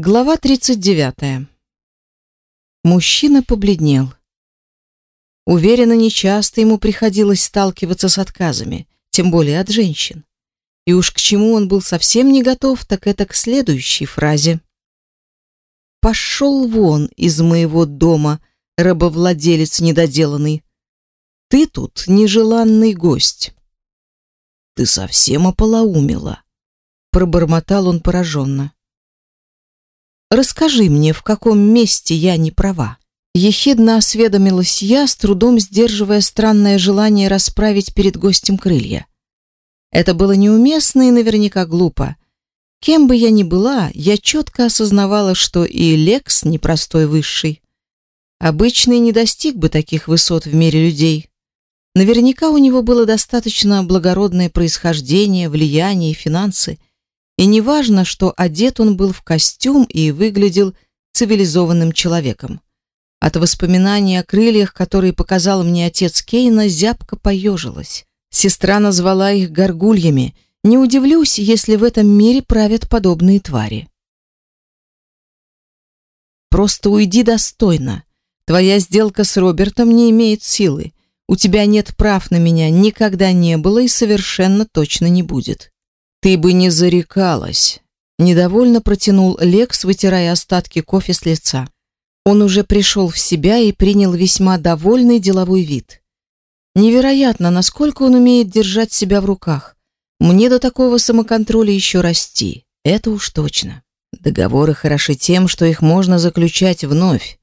Глава 39. Мужчина побледнел. Уверенно, нечасто ему приходилось сталкиваться с отказами, тем более от женщин. И уж к чему он был совсем не готов, так это к следующей фразе. «Пошел вон из моего дома, рабовладелец недоделанный. Ты тут нежеланный гость». «Ты совсем ополоумела», — пробормотал он пораженно. Расскажи мне, в каком месте я не права. Ехидно осведомилась я, с трудом сдерживая странное желание расправить перед гостем крылья. Это было неуместно и наверняка глупо. Кем бы я ни была, я четко осознавала, что и Лекс непростой высший. Обычный не достиг бы таких высот в мире людей. Наверняка у него было достаточно благородное происхождение, влияние и финансы, и неважно, что одет он был в костюм и выглядел цивилизованным человеком. От воспоминаний о крыльях, которые показал мне отец Кейна, зябко поежилась. Сестра назвала их горгульями. Не удивлюсь, если в этом мире правят подобные твари. Просто уйди достойно. Твоя сделка с Робертом не имеет силы. У тебя нет прав на меня, никогда не было и совершенно точно не будет. Ты бы не зарекалась, недовольно протянул Лекс, вытирая остатки кофе с лица. Он уже пришел в себя и принял весьма довольный деловой вид. Невероятно, насколько он умеет держать себя в руках. Мне до такого самоконтроля еще расти. Это уж точно. Договоры хороши тем, что их можно заключать вновь.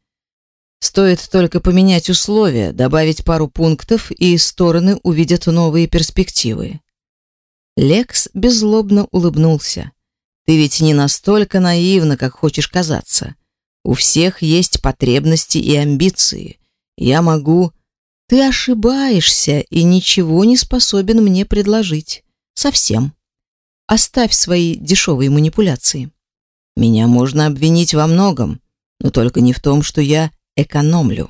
Стоит только поменять условия, добавить пару пунктов, и стороны увидят новые перспективы. Лекс беззлобно улыбнулся. Ты ведь не настолько наивна, как хочешь казаться. У всех есть потребности и амбиции. Я могу Ты ошибаешься и ничего не способен мне предложить. Совсем. Оставь свои дешевые манипуляции. Меня можно обвинить во многом, но только не в том, что я экономлю.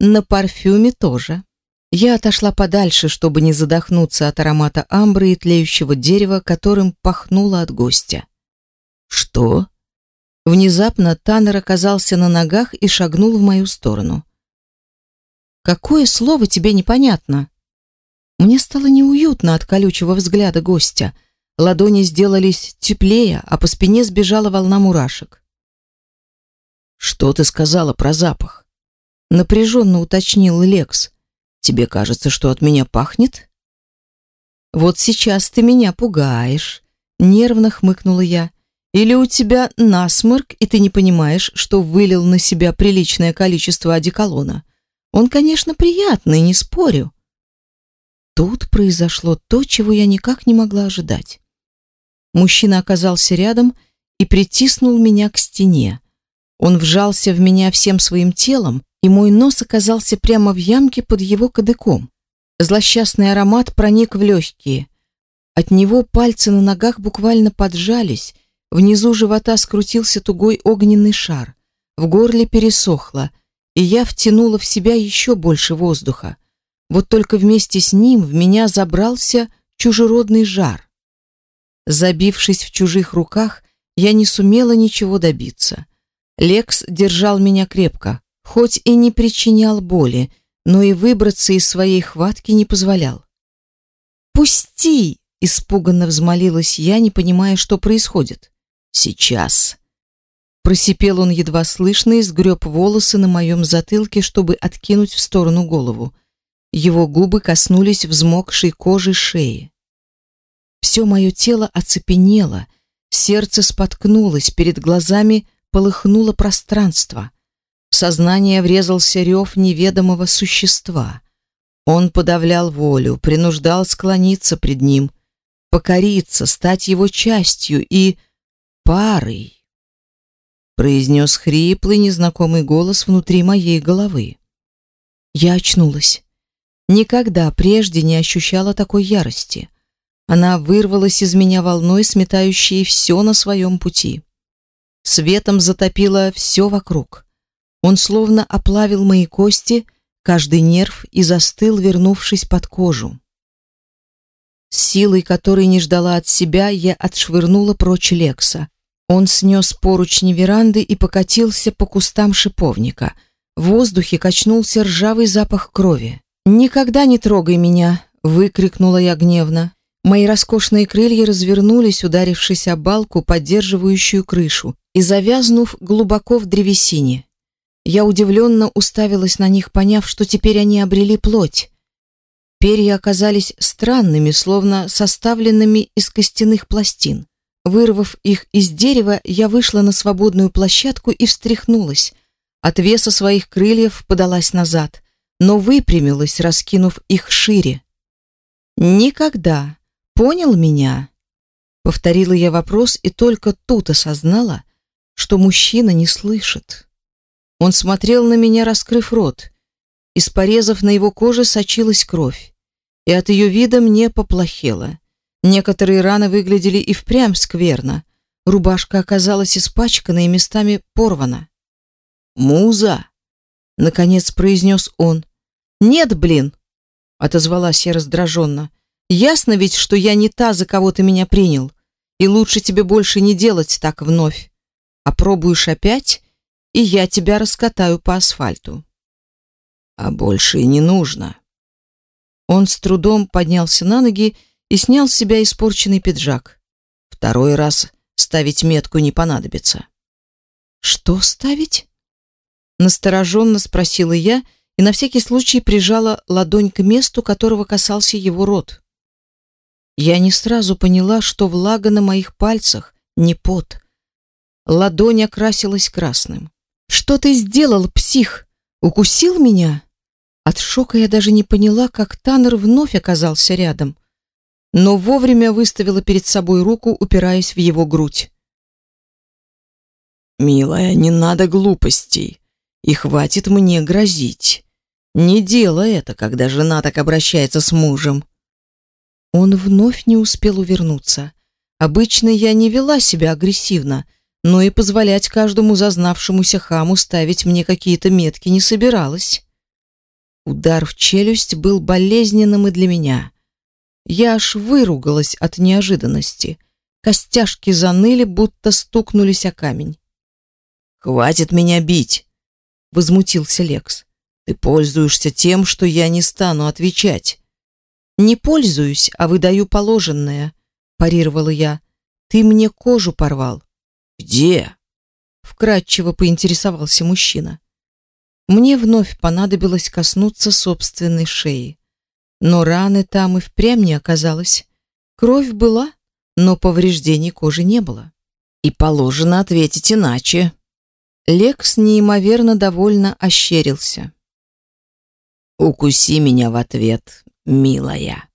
На парфюме тоже. Я отошла подальше, чтобы не задохнуться от аромата амбры и тлеющего дерева, которым пахнуло от гостя. Что? Внезапно Таннер оказался на ногах и шагнул в мою сторону. Какое слово тебе непонятно? Мне стало неуютно от колючего взгляда гостя. Ладони сделались теплее, а по спине сбежала волна мурашек. Что ты сказала про запах? напряженно уточнил Лекс. Тебе кажется, что от меня пахнет? Вот сейчас ты меня пугаешь, нервно хмыкнула я. Или у тебя насморк, и ты не понимаешь, что вылил на себя приличное количество одеколона. Он, конечно, приятный, не спорю. Тут произошло то, чего я никак не могла ожидать. Мужчина оказался рядом и притиснул меня к стене. Он вжался в меня всем своим телом, и мой нос оказался прямо в ямке под его кадыком. Злосчастный аромат проник в легкие. От него пальцы на ногах буквально поджались, внизу живота скрутился тугой огненный шар, в горле пересохло, и я втянула в себя еще больше воздуха. Вот только вместе с ним в меня забрался чужеродный жар. Забившись в чужих руках, я не сумела ничего добиться. Лекс держал меня крепко, хоть и не причинял боли, но и выбраться из своей хватки не позволял. «Пусти!» — испуганно взмолилась я, не понимая, что происходит. «Сейчас!» Просипел он едва слышно и сгреб волосы на моем затылке, чтобы откинуть в сторону голову. Его губы коснулись взмокшей кожи шеи. Все мое тело оцепенело, сердце споткнулось, перед глазами полыхнуло пространство. В сознание врезался рев неведомого существа. Он подавлял волю, принуждал склониться пред ним, покориться, стать его частью и парой. Произнес хриплый незнакомый голос внутри моей головы. Я очнулась. Никогда прежде не ощущала такой ярости. Она вырвалась из меня волной, сметающей все на своем пути. Светом затопило все вокруг. Он словно оплавил мои кости, каждый нерв и застыл, вернувшись под кожу. С силой, которой не ждала от себя, я отшвырнула прочь Лекса. Он снес поручни веранды и покатился по кустам шиповника. В воздухе качнулся ржавый запах крови. «Никогда не трогай меня!» — выкрикнула я гневно. Мои роскошные крылья развернулись, ударившись о балку, поддерживающую крышу, и завязнув глубоко в древесине. Я удивленно уставилась на них, поняв, что теперь они обрели плоть. Перья оказались странными, словно составленными из костяных пластин. Вырвав их из дерева, я вышла на свободную площадку и встряхнулась. От веса своих крыльев подалась назад, но выпрямилась, раскинув их шире. Никогда. Понял меня? Повторила я вопрос и только тут осознала, что мужчина не слышит. Он смотрел на меня, раскрыв рот. Из порезов на его коже сочилась кровь, и от ее вида мне поплохело. Некоторые раны выглядели и впрямь скверно. Рубашка оказалась испачкана и местами порвана. «Муза!» — наконец произнес он. «Нет, блин!» — отозвалась я раздраженно. «Ясно ведь, что я не та, за кого ты меня принял, и лучше тебе больше не делать так вновь. А пробуешь опять, и я тебя раскатаю по асфальту». «А больше и не нужно». Он с трудом поднялся на ноги и снял с себя испорченный пиджак. Второй раз ставить метку не понадобится. «Что ставить?» Настороженно спросила я и на всякий случай прижала ладонь к месту, которого касался его рот. Я не сразу поняла, что влага на моих пальцах не пот. Ладонь окрасилась красным. «Что ты сделал, псих? Укусил меня?» От шока я даже не поняла, как Таннер вновь оказался рядом но вовремя выставила перед собой руку, упираясь в его грудь. «Милая, не надо глупостей, и хватит мне грозить. Не делай это, когда жена так обращается с мужем». Он вновь не успел увернуться. Обычно я не вела себя агрессивно, но и позволять каждому зазнавшемуся хаму ставить мне какие-то метки не собиралась. Удар в челюсть был болезненным и для меня. Я аж выругалась от неожиданности. Костяшки заныли, будто стукнулись о камень. «Хватит меня бить!» — возмутился Лекс. «Ты пользуешься тем, что я не стану отвечать». «Не пользуюсь, а выдаю положенное», — парировала я. «Ты мне кожу порвал». «Где?» — вкратчиво поинтересовался мужчина. Мне вновь понадобилось коснуться собственной шеи. Но раны там и впрямь не оказалось. Кровь была, но повреждений кожи не было. И положено ответить иначе. Лекс неимоверно довольно ощерился. «Укуси меня в ответ, милая».